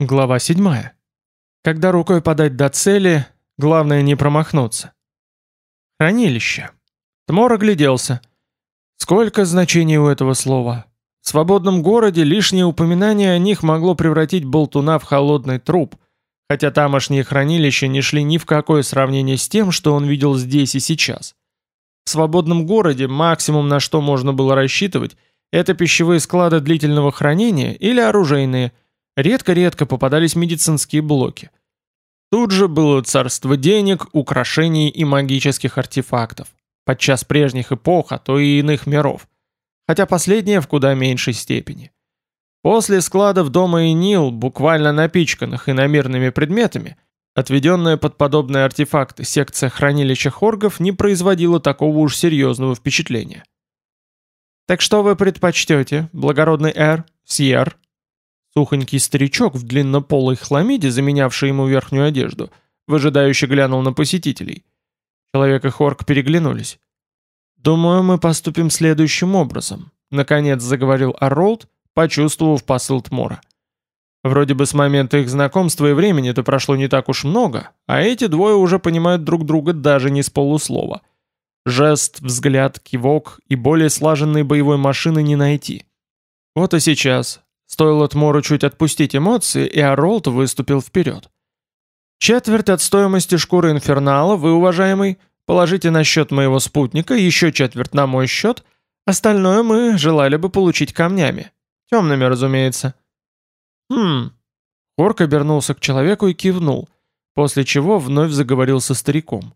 Глава 7. Когда рукой подать до цели, главное не промахнуться. Хранилище. Тмор огляделся. Сколько значений у этого слова. В свободном городе лишнее упоминание о них могло превратить болтуна в холодный труп, хотя тамошние хранилища не шли ни в какое сравнение с тем, что он видел здесь и сейчас. В свободном городе максимум, на что можно было рассчитывать, это пищевые склады длительного хранения или оружейные – Редко-редко попадались медицинские блоки. Тут же было царство денег, украшений и магических артефактов, подчас прежних эпох, а то и иных миров, хотя последнее в куда меньшей степени. После складов дома и Нил, буквально напичканных иномирными предметами, отведенная под подобные артефакты секция хранилища хоргов не производила такого уж серьезного впечатления. «Так что вы предпочтете, благородный Эр, Сьер?» Сухонький старичок в длиннополой хламиде, заменявший ему верхнюю одежду, выжидающе глянул на посетителей. Человек и Хорк переглянулись. «Думаю, мы поступим следующим образом», — наконец заговорил Арролд, почувствовав посыл Тмора. Вроде бы с момента их знакомства и времени-то прошло не так уж много, а эти двое уже понимают друг друга даже не с полуслова. Жест, взгляд, кивок и более слаженной боевой машины не найти. Вот и сейчас, Стоило Тмору чуть отпустить эмоции, и Аролт выступил вперед. «Четверть от стоимости шкуры инфернала, вы, уважаемый, положите на счет моего спутника, еще четверть на мой счет, остальное мы желали бы получить камнями. Темными, разумеется». «Хм...» Хорк обернулся к человеку и кивнул, после чего вновь заговорил со стариком.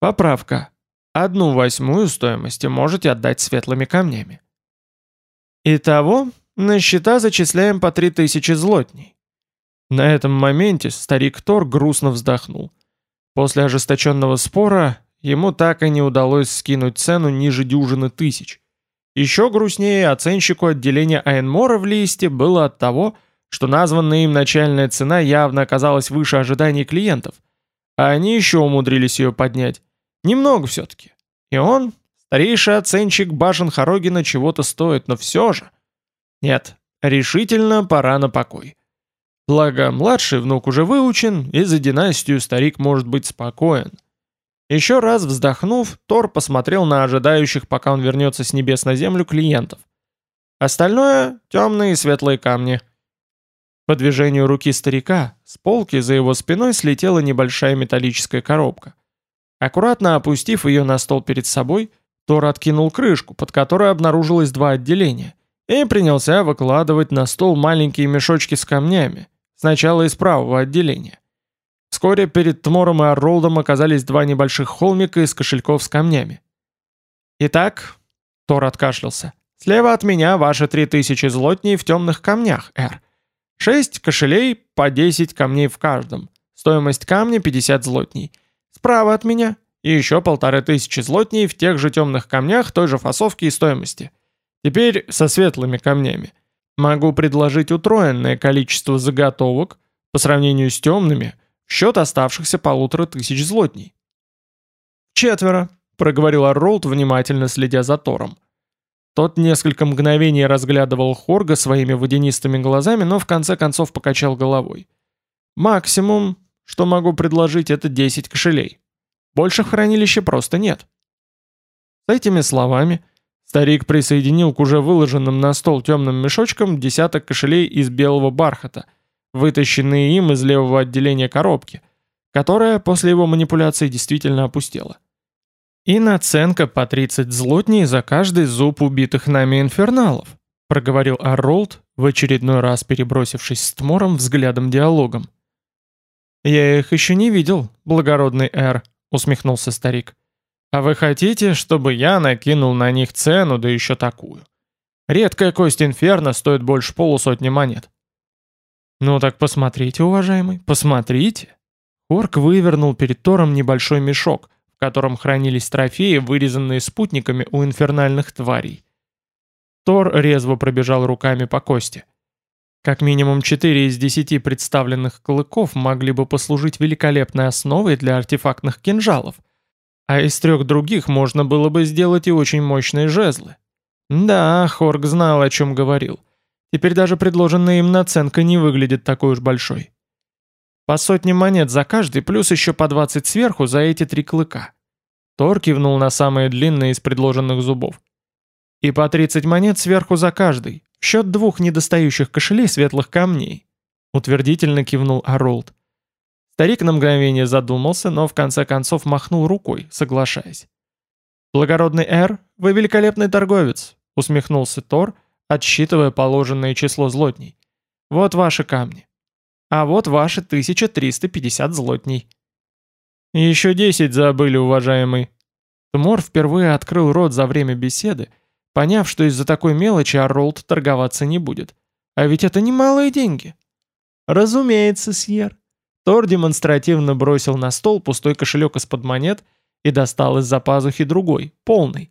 «Поправка. Одну восьмую стоимости можете отдать светлыми камнями». «Итого на счета зачисляем по три тысячи злотней. На этом моменте старик Тор грустно вздохнул. После ожесточенного спора ему так и не удалось скинуть цену ниже дюжины тысяч. Еще грустнее оценщику отделения Айнмора в листе было от того, что названная им начальная цена явно оказалась выше ожиданий клиентов, а они еще умудрились ее поднять. Немного все-таки. И он, старейший оценщик башен Хорогина, чего-то стоит, но все же. Нет, решительно пора на покой. Благо, младший внук уже выучен, и за династию старик может быть спокоен. Еще раз вздохнув, Тор посмотрел на ожидающих, пока он вернется с небес на землю, клиентов. Остальное — темные и светлые камни. По движению руки старика с полки за его спиной слетела небольшая металлическая коробка. Аккуратно опустив ее на стол перед собой, Тор откинул крышку, под которой обнаружилось два отделения и принялся выкладывать на стол маленькие мешочки с камнями, сначала из правого отделения. Вскоре перед Тмором и Орролдом оказались два небольших холмика из кошельков с камнями. «Итак», — Тор откашлялся, — «слева от меня ваши три тысячи злотней в темных камнях, Эр. Шесть кошелей по десять камней в каждом. Стоимость камня 50 злотней. Справа от меня и еще полторы тысячи злотней в тех же темных камнях той же фасовки и стоимости. Теперь со светлыми камнями. Могу предложить утроенное количество заготовок по сравнению с темными в счет оставшихся полутора тысяч злотней. «Четверо», — проговорил Арролд, внимательно следя за Тором. Тот несколько мгновений разглядывал Хорга своими водянистыми глазами, но в конце концов покачал головой. «Максимум, что могу предложить, это 10 кошелей. Больше в хранилище просто нет». С этими словами Старик присоединил к уже выложенным на стол темным мешочкам десяток кошелей из белого бархата, вытащенные им из левого отделения коробки, которая после его манипуляции действительно опустела. «И наценка по 30 злотней за каждый зуб убитых нами инферналов», проговорил Арролд, в очередной раз перебросившись с Тмором взглядом-диалогом. «Я их еще не видел, благородный Эр», усмехнулся старик. А вы хотите, чтобы я накинул на них цену, да еще такую? Редкая кость инферно стоит больше полусотни монет. Ну так посмотрите, уважаемый, посмотрите. Орк вывернул перед Тором небольшой мешок, в котором хранились трофеи, вырезанные спутниками у инфернальных тварей. Тор резво пробежал руками по кости. Как минимум четыре из десяти представленных клыков могли бы послужить великолепной основой для артефактных кинжалов – а из трех других можно было бы сделать и очень мощные жезлы. Да, Хорг знал, о чем говорил. Теперь даже предложенная им наценка не выглядит такой уж большой. По сотне монет за каждый, плюс еще по 20 сверху за эти три клыка. Тор кивнул на самые длинные из предложенных зубов. И по 30 монет сверху за каждый, в счет двух недостающих кошелей светлых камней. Утвердительно кивнул Аролд. Старик на мгновение задумался, но в конце концов махнул рукой, соглашаясь. «Благородный Эр, вы великолепный торговец», — усмехнулся Тор, отсчитывая положенное число злотней. «Вот ваши камни. А вот ваши 1350 злотней». «Еще десять забыли, уважаемый». Тмор впервые открыл рот за время беседы, поняв, что из-за такой мелочи Арролд торговаться не будет. А ведь это немалые деньги. «Разумеется, Сьер», Тор демонстративно бросил на стол пустой кошелек из-под монет и достал из-за пазухи другой, полный.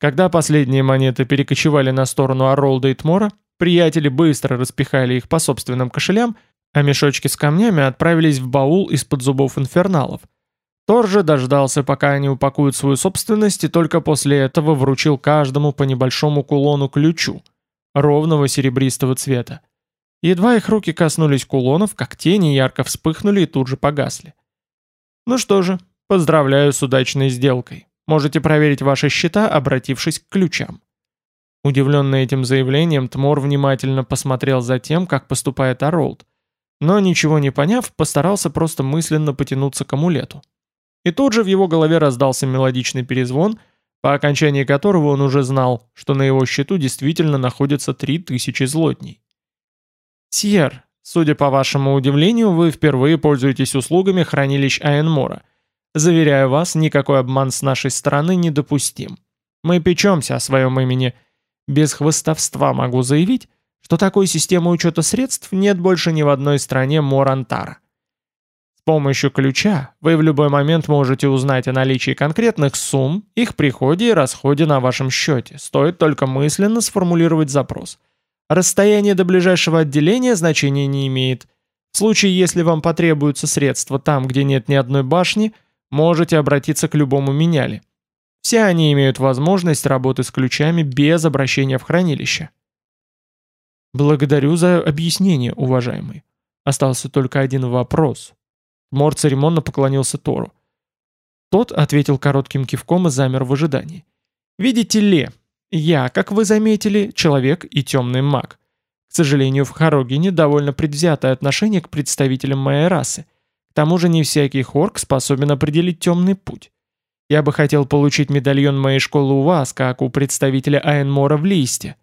Когда последние монеты перекочевали на сторону Оролда и Тмора, приятели быстро распихали их по собственным кошелям, а мешочки с камнями отправились в баул из-под зубов инферналов. Тор же дождался, пока они упакуют свою собственность, и только после этого вручил каждому по небольшому кулону-ключу, ровного серебристого цвета. Едва их руки коснулись кулонов, как тени ярко вспыхнули и тут же погасли. Ну что же, поздравляю с удачной сделкой. Можете проверить ваши счета, обратившись к ключам. Удивленный этим заявлением, Тмор внимательно посмотрел за тем, как поступает Оролд, но ничего не поняв, постарался просто мысленно потянуться к амулету. И тут же в его голове раздался мелодичный перезвон, по окончании которого он уже знал, что на его счету действительно находится три тысячи злотней. «Сьер, судя по вашему удивлению, вы впервые пользуетесь услугами хранилищ Айенмора. Заверяю вас, никакой обман с нашей стороны недопустим. Мы печемся о своем имени. Без хвостовства могу заявить, что такой системы учета средств нет больше ни в одной стране Морантара. С помощью ключа вы в любой момент можете узнать о наличии конкретных сумм, их приходе и расходе на вашем счете. Стоит только мысленно сформулировать запрос – Расстояние до ближайшего отделения значения не имеет. В случае, если вам потребуются средства там, где нет ни одной башни, можете обратиться к любому меняли. Все они имеют возможность работы с ключами без обращения в хранилище. Благодарю за объяснение, уважаемый. Остался только один вопрос. Мор церемонно поклонился Тору. Тот ответил коротким кивком и замер в ожидании. «Видите ли, я, как вы заметили, человек и темный маг. К сожалению, в Харогине довольно предвзятое отношение к представителям моей расы. К тому же не всякий хорк способен определить темный путь. Я бы хотел получить медальон моей школы у вас, как у представителя Айнмора в Листе.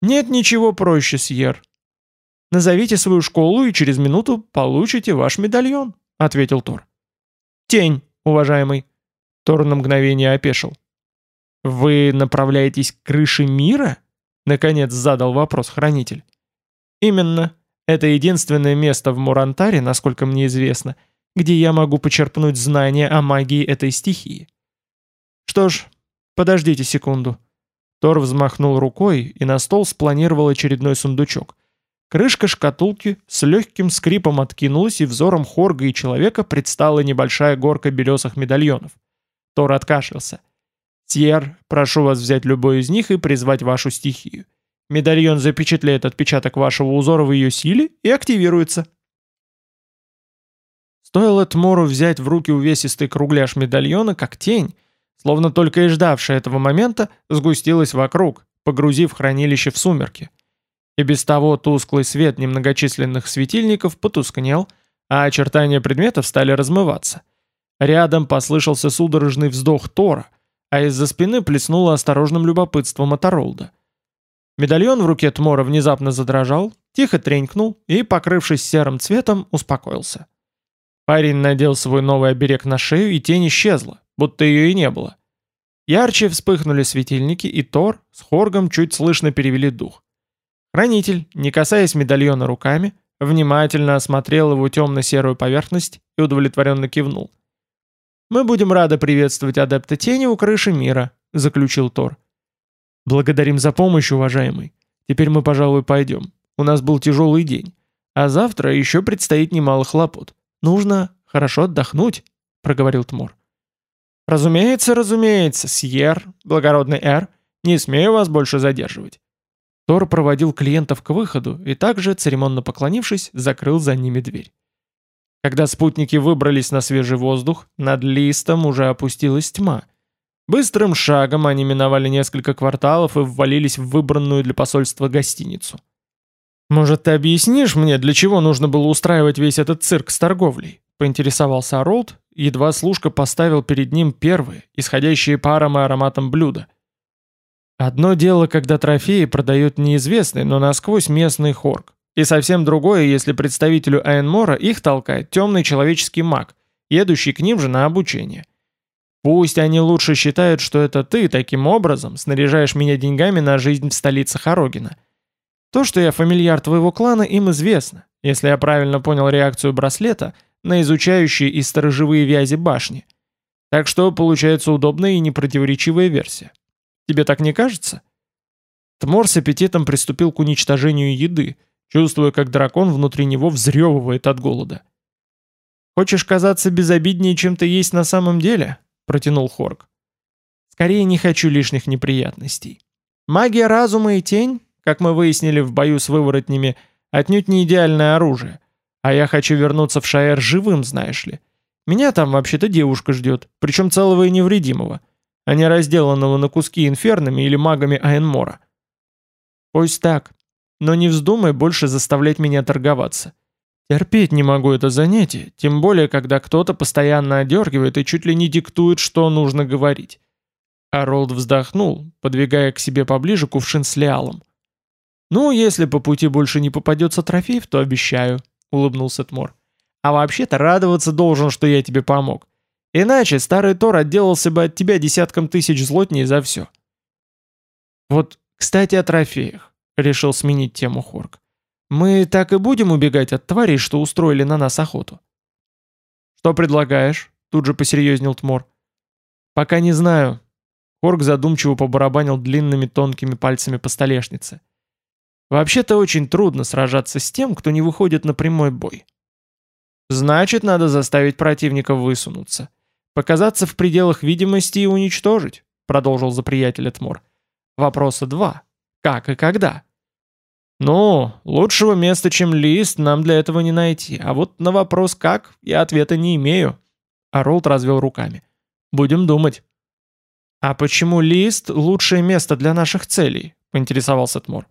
Нет ничего проще, Сьер. Назовите свою школу, и через минуту получите ваш медальон, ответил Тор. Тень, уважаемый. Тор на мгновение опешил. «Вы направляетесь к крыше мира?» — наконец задал вопрос хранитель. «Именно. Это единственное место в Мурантаре, насколько мне известно, где я могу почерпнуть знания о магии этой стихии. Что ж, подождите секунду». Тор взмахнул рукой и на стол спланировал очередной сундучок. Крышка шкатулки с легким скрипом откинулась, и взором Хорга и человека предстала небольшая горка белесых медальонов. Тор откашлялся. Тьер, прошу вас взять любой из них и призвать вашу стихию. Медальон запечатлеет отпечаток вашего узора в ее силе и активируется. Стоило Тмору взять в руки увесистый кругляш медальона, как тень, словно только и ждавшая этого момента, сгустилась вокруг, погрузив хранилище в сумерки. И без того тусклый свет немногочисленных светильников потускнел, а очертания предметов стали размываться. Рядом послышался судорожный вздох Тора, а из-за спины плеснуло осторожным любопытством от Оролда. Медальон в руке Тмора внезапно задрожал, тихо тренькнул и, покрывшись серым цветом, успокоился. Парень надел свой новый оберег на шею, и тень исчезла, будто ее и не было. Ярче вспыхнули светильники, и Тор с Хоргом чуть слышно перевели дух. Хранитель, не касаясь медальона руками, внимательно осмотрел его темно-серую поверхность и удовлетворенно кивнул. «Мы будем рады приветствовать адепта тени у крыши мира», — заключил Тор. «Благодарим за помощь, уважаемый. Теперь мы, пожалуй, пойдем. У нас был тяжелый день. А завтра еще предстоит немало хлопот. Нужно хорошо отдохнуть», — проговорил Тмор. «Разумеется, разумеется, Сьер, благородный Эр, не смею вас больше задерживать». Тор проводил клиентов к выходу и также, церемонно поклонившись, закрыл за ними дверь. Когда спутники выбрались на свежий воздух, над листом уже опустилась тьма. Быстрым шагом они миновали несколько кварталов и ввалились в выбранную для посольства гостиницу. «Может, ты объяснишь мне, для чего нужно было устраивать весь этот цирк с торговлей?» — поинтересовался Оролд, едва служка поставил перед ним первые, исходящие паром и ароматом блюда. Одно дело, когда трофеи продает неизвестный, но насквозь местный хорк. И совсем другое, если представителю Айнмора их толкает темный человеческий маг, едущий к ним же на обучение. Пусть они лучше считают, что это ты таким образом снаряжаешь меня деньгами на жизнь в столице Хорогина. То, что я фамильяр твоего клана, им известно, если я правильно понял реакцию браслета на изучающие и сторожевые вязи башни. Так что получается удобная и непротиворечивая версия. Тебе так не кажется? Тмор с аппетитом приступил к уничтожению еды, чувствуя, как дракон внутри него взрёвывает от голода. «Хочешь казаться безобиднее, чем ты есть на самом деле?» — протянул Хорк. «Скорее не хочу лишних неприятностей. Магия разума и тень, как мы выяснили в бою с выворотнями, отнюдь не идеальное оружие. А я хочу вернуться в Шаэр живым, знаешь ли. Меня там вообще-то девушка ждет, причем целого и невредимого, а не разделанного на куски инфернами или магами Айнмора. Пусть так, но не вздумай больше заставлять меня торговаться. Терпеть не могу это занятие, тем более, когда кто-то постоянно одергивает и чуть ли не диктует, что нужно говорить. Аролд вздохнул, подвигая к себе поближе кувшин с лиалом. «Ну, если по пути больше не попадется трофеев, то обещаю», — улыбнулся Тмор. «А вообще-то радоваться должен, что я тебе помог. Иначе старый Тор отделался бы от тебя десятком тысяч злотней за все». «Вот, кстати, о трофеях. — решил сменить тему Хорк. «Мы так и будем убегать от тварей, что устроили на нас охоту?» «Что предлагаешь?» — тут же посерьезнел Тмор. «Пока не знаю». Хорк задумчиво побарабанил длинными тонкими пальцами по столешнице. «Вообще-то очень трудно сражаться с тем, кто не выходит на прямой бой. Значит, надо заставить противника высунуться. Показаться в пределах видимости и уничтожить», — продолжил за приятеля Тмор. «Вопроса два. Как и когда? Ну, лучшего места, чем лист, нам для этого не найти. А вот на вопрос «как» я ответа не имею. А Ролд развел руками. Будем думать. А почему лист — лучшее место для наших целей? Поинтересовался Тмор.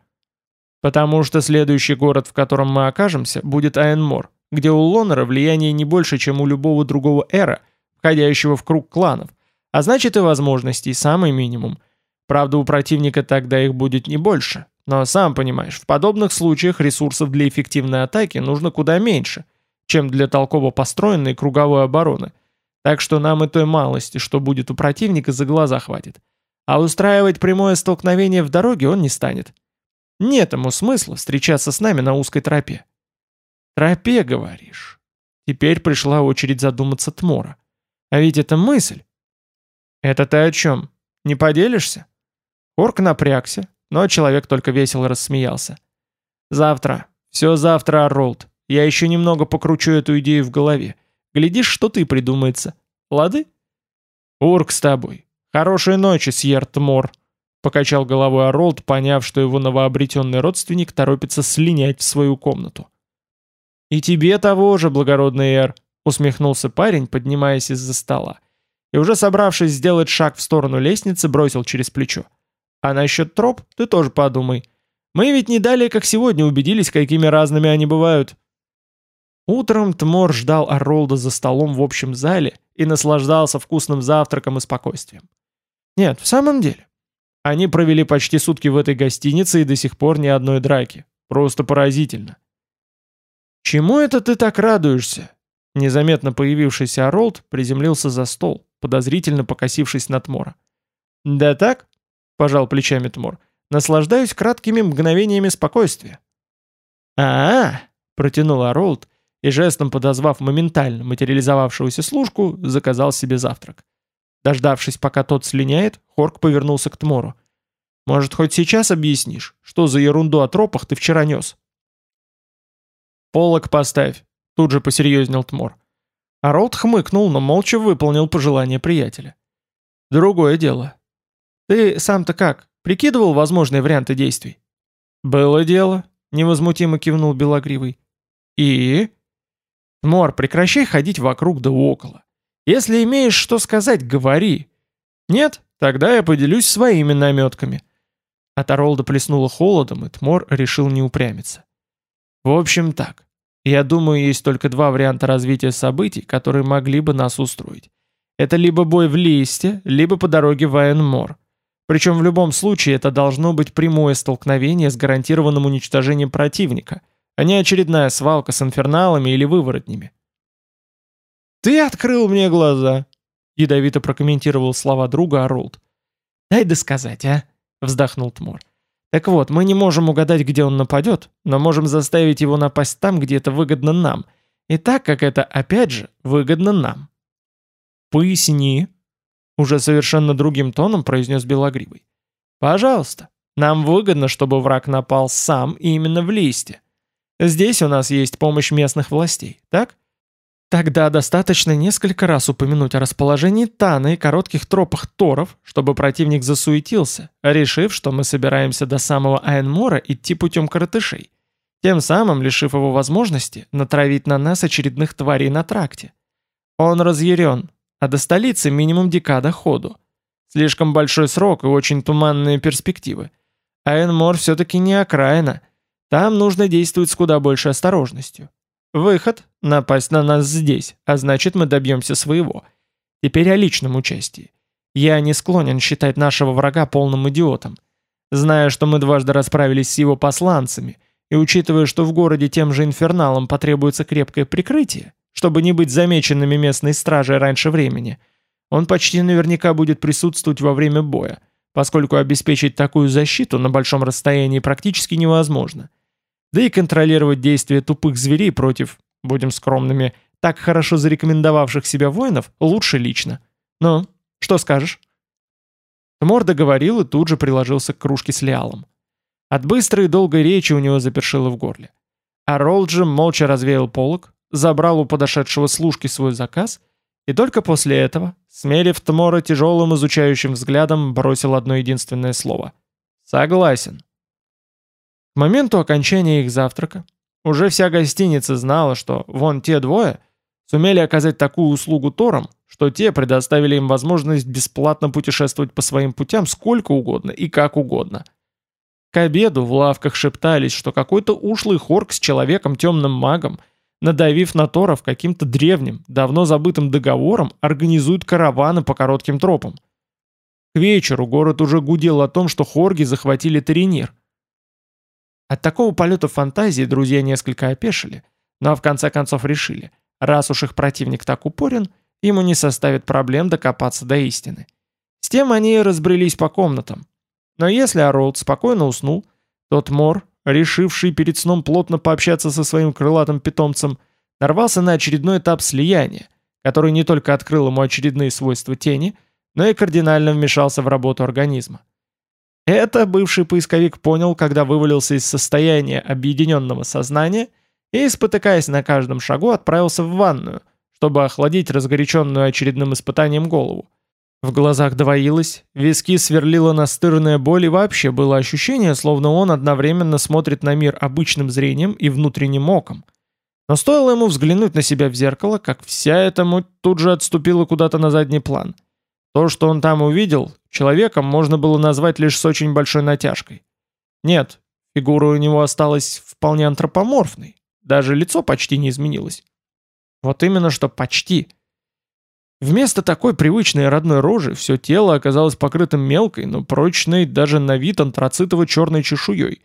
Потому что следующий город, в котором мы окажемся, будет Айенмор, где у Лонера влияние не больше, чем у любого другого эра, входящего в круг кланов, а значит и возможностей самый минимум — Правда, у противника тогда их будет не больше. Но сам понимаешь, в подобных случаях ресурсов для эффективной атаки нужно куда меньше, чем для толково построенной круговой обороны. Так что нам и той малости, что будет у противника, за глаза хватит. А устраивать прямое столкновение в дороге он не станет. Нет ему смысла встречаться с нами на узкой тропе. Тропе, говоришь? Теперь пришла очередь задуматься Тмора. А ведь это мысль. Это ты о чем? Не поделишься? Орк напрягся, но человек только весело рассмеялся. «Завтра. Все завтра, Оролд. Я еще немного покручу эту идею в голове. Глядишь, что ты придумается. Лады?» «Урк с тобой. Хорошей ночи, Сьерт Мор», — покачал головой Оролд, поняв, что его новообретенный родственник торопится слинять в свою комнату. «И тебе того же, благородный Эр», — усмехнулся парень, поднимаясь из-за стола. И уже собравшись сделать шаг в сторону лестницы, бросил через плечо. А насчет троп ты тоже подумай. Мы ведь не далее, как сегодня, убедились, какими разными они бывают. Утром Тмор ждал Оролда за столом в общем зале и наслаждался вкусным завтраком и спокойствием. Нет, в самом деле. Они провели почти сутки в этой гостинице и до сих пор ни одной драки. Просто поразительно. «Чему это ты так радуешься?» Незаметно появившийся Оролд приземлился за стол, подозрительно покосившись на Тмора. «Да так?» — пожал плечами Тмор. «Наслаждаюсь краткими мгновениями спокойствия». «А-а-а!» — протянул Аролд и жестом подозвав моментально материализовавшуюся служку, заказал себе завтрак. Дождавшись, пока тот слиняет, Хорк повернулся к Тмору. «Может, хоть сейчас объяснишь, что за ерунду о тропах ты вчера нес?» «Полок поставь», — тут же посерьезнел Тмор. Аролд хмыкнул, но молча выполнил пожелание приятеля. «Другое дело. Ты сам-то как? Прикидывал возможные варианты действий? «Было дело», — невозмутимо кивнул Белогривый. «И?» «Тмор, прекращай ходить вокруг да около. Если имеешь что сказать, говори. Нет, тогда я поделюсь своими наметками». А Таролда плеснула холодом, и Тмор решил не упрямиться. «В общем так, я думаю, есть только два варианта развития событий, которые могли бы нас устроить. Это либо бой в Листе, либо по дороге в Айенмор. Причем в любом случае это должно быть прямое столкновение с гарантированным уничтожением противника, а не очередная свалка с инферналами или выворотнями. «Ты открыл мне глаза!» — ядовито прокомментировал слова друга Оролд. «Дай досказать, а!» — вздохнул Тмор. «Так вот, мы не можем угадать, где он нападет, но можем заставить его напасть там, где это выгодно нам, и так как это, опять же, выгодно нам». «Поясни», — уже совершенно другим тоном произнес Белогривый. «Пожалуйста, нам выгодно, чтобы враг напал сам и именно в листе. Здесь у нас есть помощь местных властей, так?» Тогда достаточно несколько раз упомянуть о расположении Тана и коротких тропах Торов, чтобы противник засуетился, решив, что мы собираемся до самого Айнмора идти путем коротышей, тем самым лишив его возможности натравить на нас очередных тварей на тракте. Он разъярен, а до столицы минимум декада ходу. Слишком большой срок и очень туманные перспективы. А Энмор все-таки не окраина. Там нужно действовать с куда большей осторожностью. Выход — напасть на нас здесь, а значит мы добьемся своего. Теперь о личном участии. Я не склонен считать нашего врага полным идиотом. Зная, что мы дважды расправились с его посланцами, и учитывая, что в городе тем же инферналам потребуется крепкое прикрытие, чтобы не быть замеченными местной стражей раньше времени. Он почти наверняка будет присутствовать во время боя, поскольку обеспечить такую защиту на большом расстоянии практически невозможно. Да и контролировать действия тупых зверей против, будем скромными, так хорошо зарекомендовавших себя воинов лучше лично. Ну, что скажешь? Тмор договорил и тут же приложился к кружке с лиалом. От быстрой и долгой речи у него запершило в горле. А Ролджи молча развеял полог, забрал у подошедшего служки свой заказ и только после этого, смерив Тмора тяжелым изучающим взглядом, бросил одно единственное слово. «Согласен». К моменту окончания их завтрака уже вся гостиница знала, что вон те двое сумели оказать такую услугу Торам, что те предоставили им возможность бесплатно путешествовать по своим путям сколько угодно и как угодно. К обеду в лавках шептались, что какой-то ушлый хорк с человеком темным магом – надавив на Торов каким-то древним, давно забытым договором, организуют караваны по коротким тропам. К вечеру город уже гудел о том, что хорги захватили Таринир. От такого полета фантазии друзья несколько опешили, но в конце концов решили, раз уж их противник так упорен, ему не составит проблем докопаться до истины. С тем они и разбрелись по комнатам. Но если Оролд спокойно уснул, тот Мор решивший перед сном плотно пообщаться со своим крылатым питомцем, нарвался на очередной этап слияния, который не только открыл ему очередные свойства тени, но и кардинально вмешался в работу организма. Это бывший поисковик понял, когда вывалился из состояния объединенного сознания и, спотыкаясь на каждом шагу, отправился в ванную, чтобы охладить разгоряченную очередным испытанием голову. В глазах двоилось, виски сверлила настырная боль и вообще было ощущение, словно он одновременно смотрит на мир обычным зрением и внутренним оком. Но стоило ему взглянуть на себя в зеркало, как вся эта муть тут же отступила куда-то на задний план. То, что он там увидел, человеком можно было назвать лишь с очень большой натяжкой. Нет, фигура у него осталась вполне антропоморфной, даже лицо почти не изменилось. Вот именно что почти – Вместо такой привычной родной рожи все тело оказалось покрытым мелкой, но прочной даже на вид антрацитово-черной чешуей.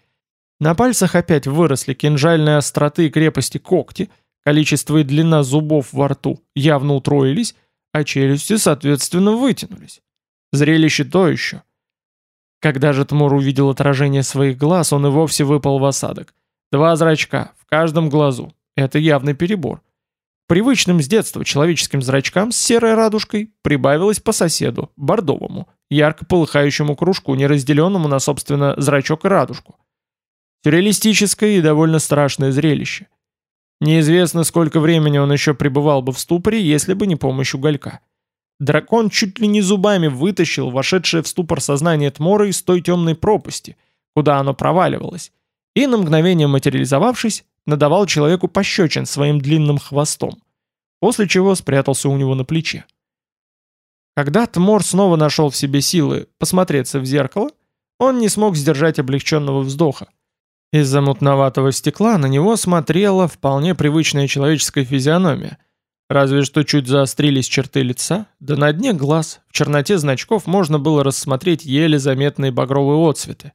На пальцах опять выросли кинжальные остроты и крепости когти, количество и длина зубов во рту явно утроились, а челюсти, соответственно, вытянулись. Зрелище то еще. Когда же Тмур увидел отражение своих глаз, он и вовсе выпал в осадок. Два зрачка, в каждом глазу. Это явный перебор. Привычным с детства человеческим зрачкам с серой радужкой прибавилось по соседу, бордовому, ярко полыхающему кружку, неразделенному на, собственно, зрачок и радужку. Сюрреалистическое и довольно страшное зрелище. Неизвестно, сколько времени он еще пребывал бы в ступоре, если бы не помощь уголька. Дракон чуть ли не зубами вытащил вошедшее в ступор сознание Тмора из той темной пропасти, куда оно проваливалось, и, на мгновение материализовавшись, надавал человеку пощечин своим длинным хвостом, после чего спрятался у него на плече. Когда Тмор снова нашел в себе силы посмотреться в зеркало, он не смог сдержать облегченного вздоха. Из-за мутноватого стекла на него смотрела вполне привычная человеческая физиономия, разве что чуть заострились черты лица, да на дне глаз, в черноте значков можно было рассмотреть еле заметные багровые отцветы.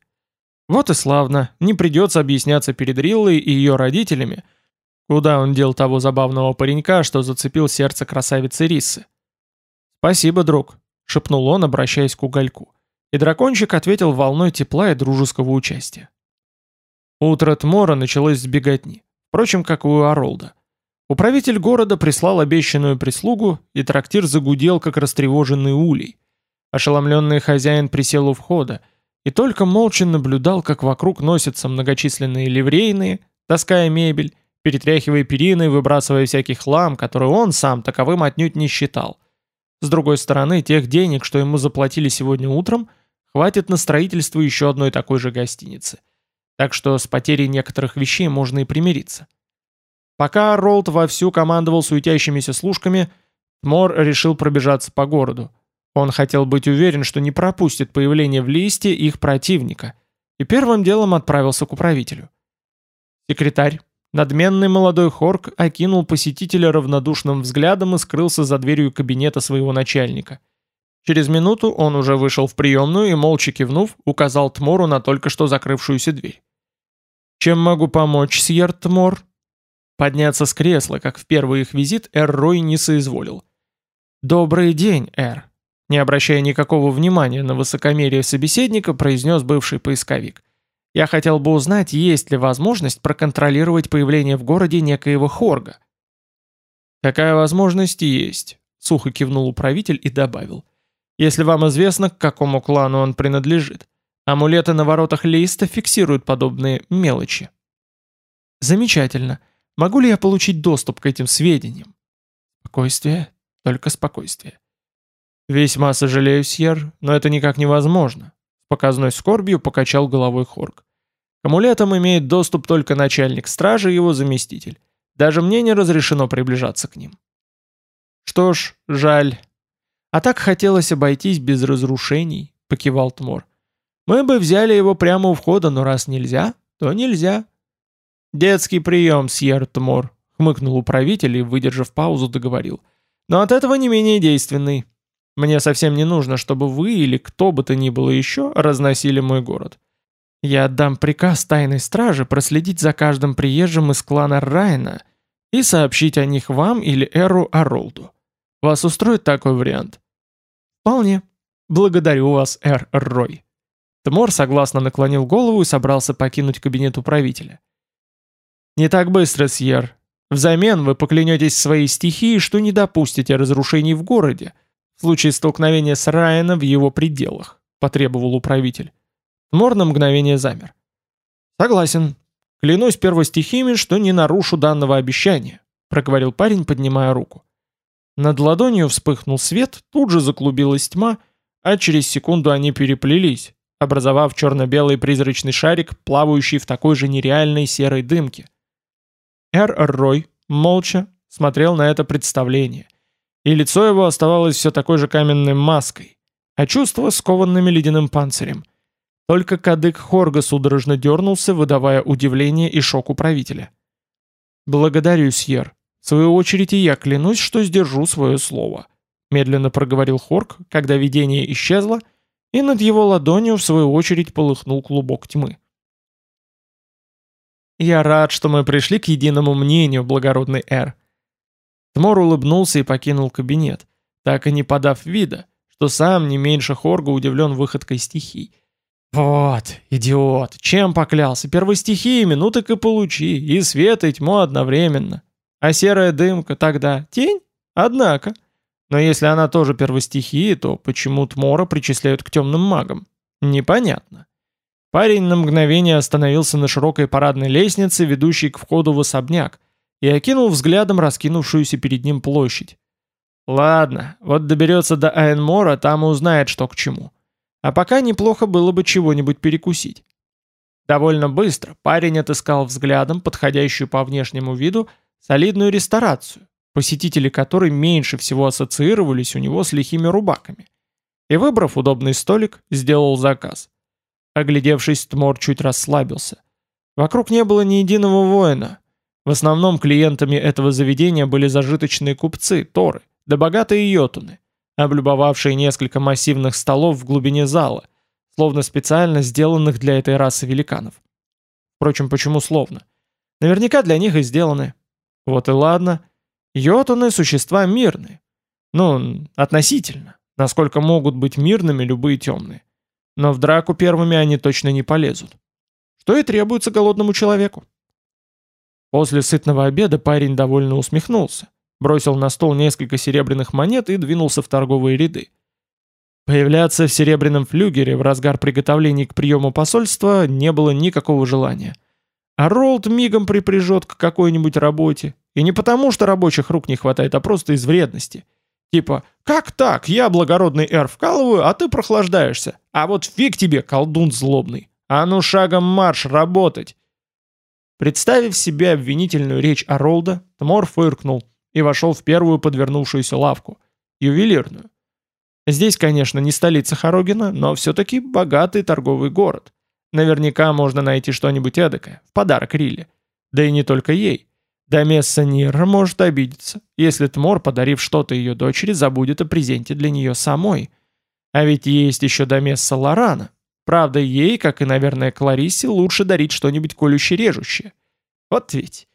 Вот и славно, не придется объясняться перед Риллой и ее родителями, куда он дел того забавного паренька, что зацепил сердце красавицы Рисы. «Спасибо, друг», — шепнул он, обращаясь к угольку. И дракончик ответил волной тепла и дружеского участия. Утро Тмора началось с беготни, впрочем, как у Оролда. Управитель города прислал обещанную прислугу, и трактир загудел, как растревоженный улей. Ошеломленный хозяин присел у входа, и только молча наблюдал, как вокруг носятся многочисленные ливрейные, таская мебель, перетряхивая перины и выбрасывая всякий хлам, который он сам таковым отнюдь не считал. С другой стороны, тех денег, что ему заплатили сегодня утром, хватит на строительство еще одной такой же гостиницы. Так что с потерей некоторых вещей можно и примириться. Пока Ролд вовсю командовал суетящимися служками, Тмор решил пробежаться по городу. Он хотел быть уверен, что не пропустит появление в листе их противника, и первым делом отправился к управителю. Секретарь, Надменный молодой Хорк окинул посетителя равнодушным взглядом и скрылся за дверью кабинета своего начальника. Через минуту он уже вышел в приемную и, молча кивнув, указал Тмору на только что закрывшуюся дверь. «Чем могу помочь, Сьер Тмор?» Подняться с кресла, как в первый их визит, Эр Рой не соизволил. «Добрый день, Эр», не обращая никакого внимания на высокомерие собеседника, произнес бывший поисковик. Я хотел бы узнать, есть ли возможность проконтролировать появление в городе некоего Хорга. Такая возможность есть, сухо кивнул управитель и добавил. Если вам известно, к какому клану он принадлежит. Амулеты на воротах Лейста фиксируют подобные мелочи. Замечательно. Могу ли я получить доступ к этим сведениям? Спокойствие, только спокойствие. Весьма сожалею, Сьер, но это никак невозможно показной скорбью покачал головой Хорк. К амулетам имеет доступ только начальник стражи и его заместитель. Даже мне не разрешено приближаться к ним. Что ж, жаль. А так хотелось обойтись без разрушений, покивал Тмор. Мы бы взяли его прямо у входа, но раз нельзя, то нельзя. Детский прием, Сьер Тмор, хмыкнул управитель и, выдержав паузу, договорил. Но от этого не менее действенный. Мне совсем не нужно, чтобы вы или кто бы то ни было еще разносили мой город. Я отдам приказ тайной стражи проследить за каждым приезжим из клана Райна и сообщить о них вам или Эру Аролду. Вас устроит такой вариант? Вполне. Благодарю вас, Эр Рой. Тмор согласно наклонил голову и собрался покинуть кабинет управителя. «Не так быстро, Сьер. Взамен вы поклянетесь своей стихии, что не допустите разрушений в городе, случае столкновения с Райаном в его пределах, потребовал управитель. Мор на мгновение замер. Согласен. Клянусь первостихиями, что не нарушу данного обещания, проговорил парень, поднимая руку. Над ладонью вспыхнул свет, тут же заклубилась тьма, а через секунду они переплелись, образовав черно-белый призрачный шарик, плавающий в такой же нереальной серой дымке. Эр Рой молча смотрел на это представление, и лицо его оставалось все такой же каменной маской, а чувства скованными ледяным панцирем. Только кадык Хорга судорожно дернулся, выдавая удивление и шок управителя. «Благодарю, Сьер. В свою очередь и я клянусь, что сдержу свое слово», медленно проговорил Хорг, когда видение исчезло, и над его ладонью в свою очередь полыхнул клубок тьмы. «Я рад, что мы пришли к единому мнению, благородный Эр. Тмор улыбнулся и покинул кабинет, так и не подав вида, что сам не меньше Хорга удивлен выходкой стихий. «Вот, идиот, чем поклялся? Первостихиями, ну так и получи, и свет, и тьму одновременно. А серая дымка тогда тень? Однако. Но если она тоже первостихия, то почему Тмора причисляют к темным магам? Непонятно». Парень на мгновение остановился на широкой парадной лестнице, ведущей к входу в особняк, и окинул взглядом раскинувшуюся перед ним площадь. Ладно, вот доберется до Айнмора, там и узнает, что к чему. А пока неплохо было бы чего-нибудь перекусить. Довольно быстро парень отыскал взглядом подходящую по внешнему виду солидную ресторацию, посетители которой меньше всего ассоциировались у него с лихими рубаками. И выбрав удобный столик, сделал заказ. Оглядевшись, Тмор чуть расслабился. Вокруг не было ни единого воина. В основном клиентами этого заведения были зажиточные купцы, торы, да богатые йотуны, облюбовавшие несколько массивных столов в глубине зала, словно специально сделанных для этой расы великанов. Впрочем, почему словно? Наверняка для них и сделаны. Вот и ладно. Йотуны – существа мирные. Ну, относительно, насколько могут быть мирными любые темные. Но в драку первыми они точно не полезут. Что и требуется голодному человеку. После сытного обеда парень довольно усмехнулся, бросил на стол несколько серебряных монет и двинулся в торговые ряды. Появляться в серебряном флюгере в разгар приготовлений к приему посольства не было никакого желания. А Ролд мигом припряжет к какой-нибудь работе. И не потому, что рабочих рук не хватает, а просто из вредности. Типа, как так, я благородный эр вкалываю, а ты прохлаждаешься. А вот фиг тебе, колдун злобный. А ну шагом марш, работать. Представив себе обвинительную речь Оролда, Тмор фыркнул и вошел в первую подвернувшуюся лавку. Ювелирную. Здесь, конечно, не столица Хорогина, но все-таки богатый торговый город. Наверняка можно найти что-нибудь эдакое, в подарок Риле. Да и не только ей. Дамесса Нир может обидеться, если Тмор, подарив что-то ее дочери, забудет о презенте для нее самой. А ведь есть еще Дамесса Лорана. Правда, ей, как и, наверное, Клариссе, лучше дарить что-нибудь колюще-режущее. Вот ведь.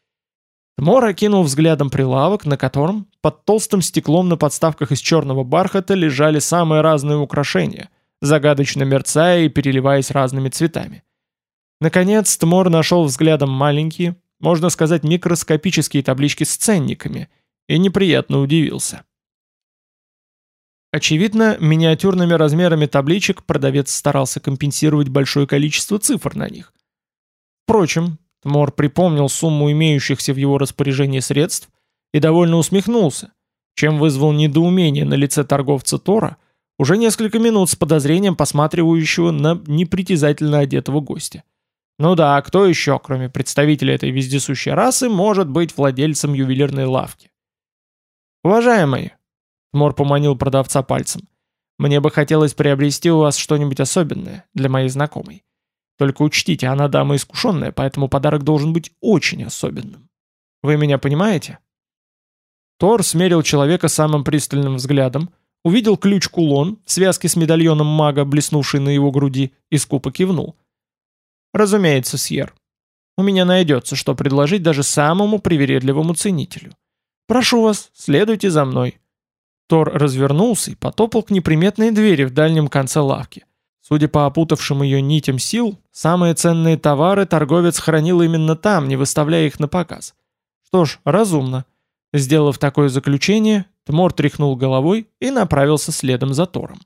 Тмор окинул взглядом прилавок, на котором, под толстым стеклом на подставках из черного бархата, лежали самые разные украшения, загадочно мерцая и переливаясь разными цветами. Наконец, Тмор нашел взглядом маленькие, можно сказать, микроскопические таблички с ценниками, и неприятно удивился. Очевидно, миниатюрными размерами табличек продавец старался компенсировать большое количество цифр на них. Впрочем, Тмор припомнил сумму имеющихся в его распоряжении средств и довольно усмехнулся, чем вызвал недоумение на лице торговца Тора, уже несколько минут с подозрением посматривающего на непритязательно одетого гостя. Ну да, кто еще, кроме представителя этой вездесущей расы, может быть владельцем ювелирной лавки? Уважаемый, Тмор поманил продавца пальцем, мне бы хотелось приобрести у вас что-нибудь особенное для моей знакомой. Только учтите, она дама искушенная, поэтому подарок должен быть очень особенным. Вы меня понимаете?» Тор смерил человека самым пристальным взглядом, увидел ключ-кулон в связке с медальоном мага, блеснувший на его груди, и скупо кивнул. «Разумеется, Сьер. У меня найдется, что предложить даже самому привередливому ценителю. Прошу вас, следуйте за мной». Тор развернулся и потопал к неприметной двери в дальнем конце лавки. Судя по опутавшим ее нитям сил, самые ценные товары торговец хранил именно там, не выставляя их на показ. Что ж, разумно. Сделав такое заключение, Тмор тряхнул головой и направился следом за Тором.